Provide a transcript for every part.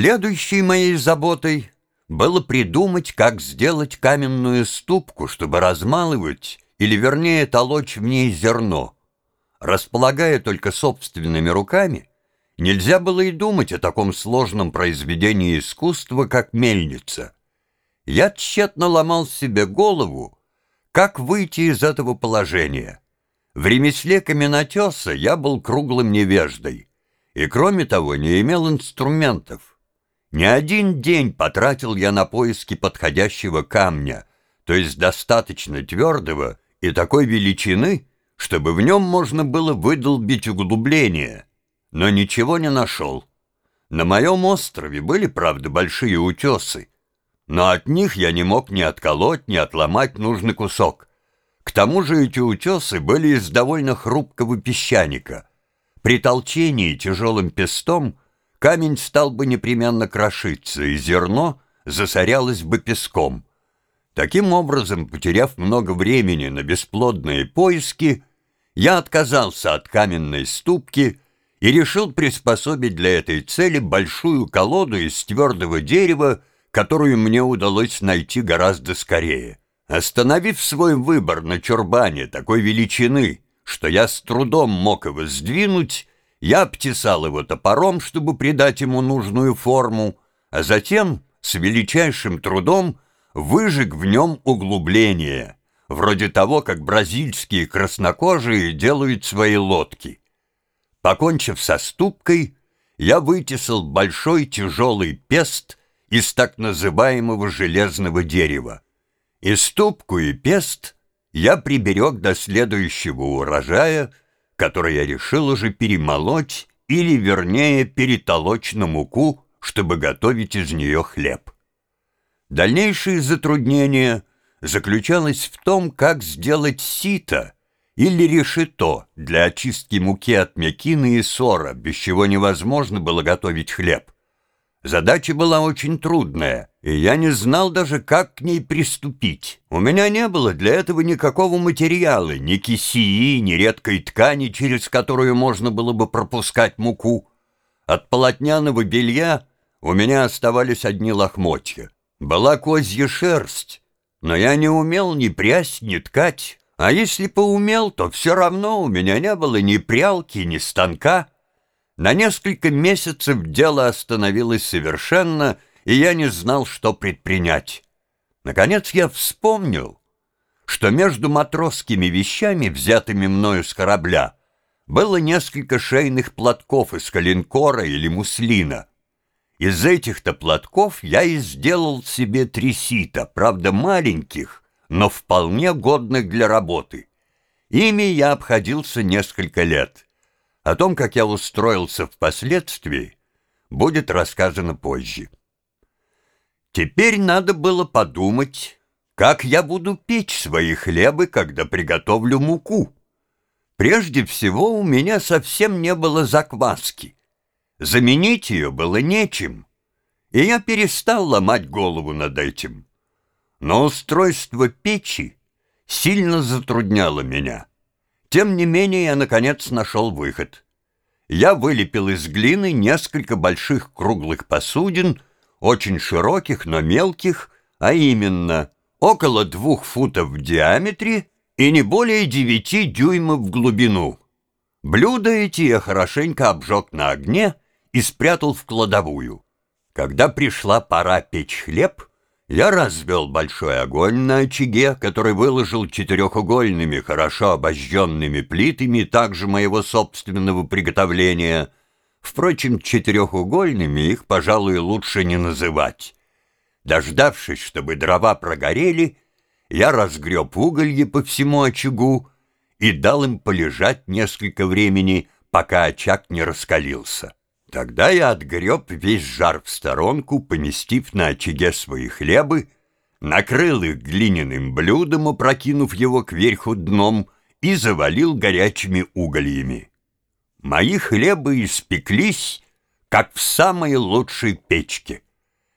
Следующей моей заботой было придумать, как сделать каменную ступку, чтобы размалывать, или вернее толочь в ней зерно. Располагая только собственными руками, нельзя было и думать о таком сложном произведении искусства, как мельница. Я тщетно ломал себе голову, как выйти из этого положения. В ремесле каменотеса я был круглым невеждой, и кроме того не имел инструментов. Не один день потратил я на поиски подходящего камня, то есть достаточно твердого и такой величины, чтобы в нем можно было выдолбить углубление, но ничего не нашел. На моем острове были, правда, большие утесы, но от них я не мог ни отколоть, ни отломать нужный кусок. К тому же эти утесы были из довольно хрупкого песчаника. При толчении тяжелым пестом камень стал бы непременно крошиться, и зерно засорялось бы песком. Таким образом, потеряв много времени на бесплодные поиски, я отказался от каменной ступки и решил приспособить для этой цели большую колоду из твердого дерева, которую мне удалось найти гораздо скорее. Остановив свой выбор на чурбане такой величины, что я с трудом мог его сдвинуть, я обтесал его топором, чтобы придать ему нужную форму, а затем с величайшим трудом выжег в нем углубление, вроде того, как бразильские краснокожие делают свои лодки. Покончив со ступкой, я вытесал большой тяжелый пест из так называемого железного дерева. И ступку, и пест я приберег до следующего урожая — который я решил уже перемолоть или, вернее, перетолочь на муку, чтобы готовить из нее хлеб. Дальнейшее затруднение заключалось в том, как сделать сито или решето для очистки муки от мякины и сора, без чего невозможно было готовить хлеб. Задача была очень трудная, и я не знал даже, как к ней приступить. У меня не было для этого никакого материала, ни кисии, ни редкой ткани, через которую можно было бы пропускать муку. От полотняного белья у меня оставались одни лохмотья. Была козья шерсть, но я не умел ни прясть, ни ткать. А если поумел, то все равно у меня не было ни прялки, ни станка. На несколько месяцев дело остановилось совершенно, и я не знал, что предпринять. Наконец я вспомнил, что между матросскими вещами, взятыми мною с корабля, было несколько шейных платков из калинкора или муслина. Из этих-то платков я и сделал себе три сита, правда маленьких, но вполне годных для работы. Ими я обходился несколько лет. О том, как я устроился впоследствии, будет рассказано позже. Теперь надо было подумать, как я буду печь свои хлебы, когда приготовлю муку. Прежде всего, у меня совсем не было закваски. Заменить ее было нечем, и я перестал ломать голову над этим. Но устройство печи сильно затрудняло меня. Тем не менее, я, наконец, нашел выход. Я вылепил из глины несколько больших круглых посудин, очень широких, но мелких, а именно около двух футов в диаметре и не более девяти дюймов в глубину. Блюда эти я хорошенько обжег на огне и спрятал в кладовую. Когда пришла пора печь хлеб, я развел большой огонь на очаге, который выложил четырехугольными, хорошо обожженными плитами, также моего собственного приготовления. Впрочем, четырехугольными их, пожалуй, лучше не называть. Дождавшись, чтобы дрова прогорели, я разгреб уголье по всему очагу и дал им полежать несколько времени, пока очаг не раскалился. Тогда я отгреб весь жар в сторонку, поместив на очаге свои хлебы, накрыл их глиняным блюдом, опрокинув его кверху дном, и завалил горячими угольями. Мои хлебы испеклись, как в самой лучшей печке.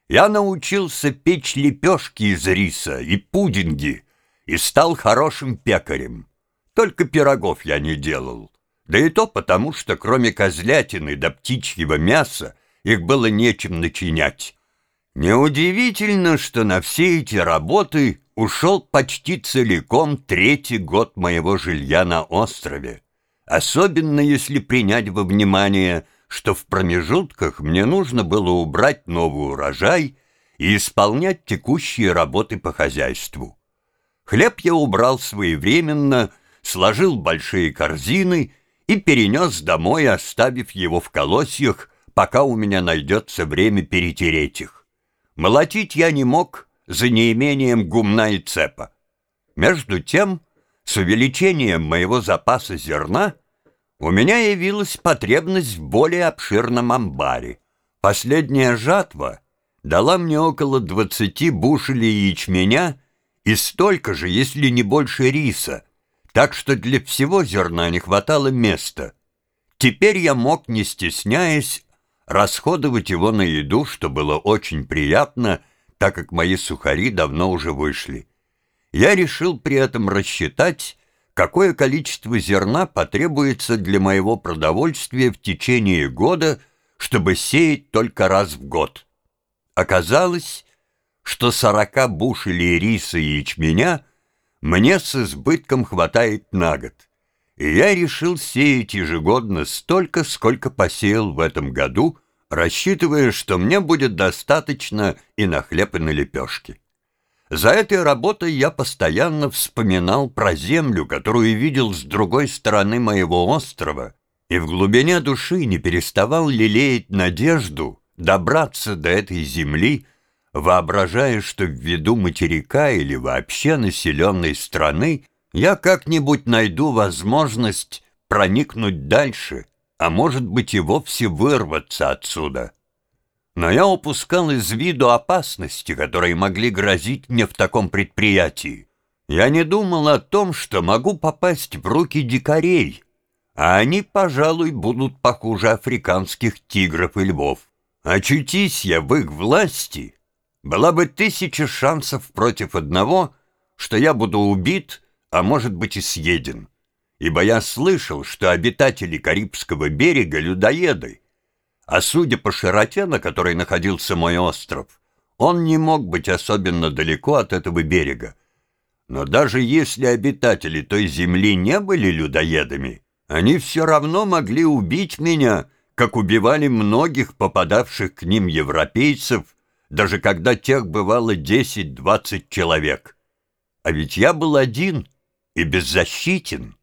Я научился печь лепешки из риса и пудинги и стал хорошим пекарем. Только пирогов я не делал. Да и то потому, что кроме козлятины да птичьего мяса их было нечем начинять. Неудивительно, что на все эти работы ушел почти целиком третий год моего жилья на острове, особенно если принять во внимание, что в промежутках мне нужно было убрать новый урожай и исполнять текущие работы по хозяйству. Хлеб я убрал своевременно, сложил большие корзины и перенес домой, оставив его в колосьях, пока у меня найдется время перетереть их. Молотить я не мог за неимением гумна и цепа. Между тем, с увеличением моего запаса зерна у меня явилась потребность в более обширном амбаре. Последняя жатва дала мне около 20 бушелей ячменя и столько же, если не больше риса, так что для всего зерна не хватало места. Теперь я мог, не стесняясь, расходовать его на еду, что было очень приятно, так как мои сухари давно уже вышли. Я решил при этом рассчитать, какое количество зерна потребуется для моего продовольствия в течение года, чтобы сеять только раз в год. Оказалось, что сорока бушелей риса и ячменя мне с избытком хватает на год, и я решил сеять ежегодно столько, сколько посеял в этом году, рассчитывая, что мне будет достаточно и на хлеб, и на лепешки. За этой работой я постоянно вспоминал про землю, которую видел с другой стороны моего острова, и в глубине души не переставал лелеять надежду добраться до этой земли, воображая, что ввиду материка или вообще населенной страны я как-нибудь найду возможность проникнуть дальше, а может быть и вовсе вырваться отсюда. Но я упускал из виду опасности, которые могли грозить мне в таком предприятии. Я не думал о том, что могу попасть в руки дикарей, а они, пожалуй, будут похуже африканских тигров и львов. Очутись я в их власти, была бы тысяча шансов против одного, что я буду убит, а может быть и съеден. Ибо я слышал, что обитатели Карибского берега — людоеды, а судя по широте, на которой находился мой остров, он не мог быть особенно далеко от этого берега. Но даже если обитатели той земли не были людоедами, они все равно могли убить меня — как убивали многих попадавших к ним европейцев, даже когда тех бывало 10-20 человек. А ведь я был один и беззащитен.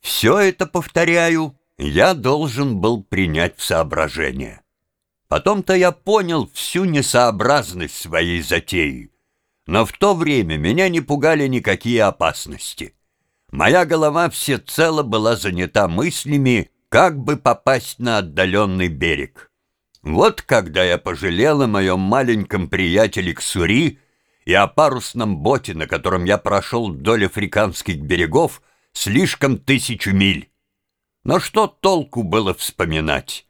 Все это, повторяю, я должен был принять в соображение. Потом-то я понял всю несообразность своей затеи, но в то время меня не пугали никакие опасности. Моя голова всецело была занята мыслями, как бы попасть на отдаленный берег. Вот когда я пожалел о моем маленьком приятеле Ксури и о парусном боте, на котором я прошел вдоль африканских берегов, слишком тысячу миль. Но что толку было вспоминать?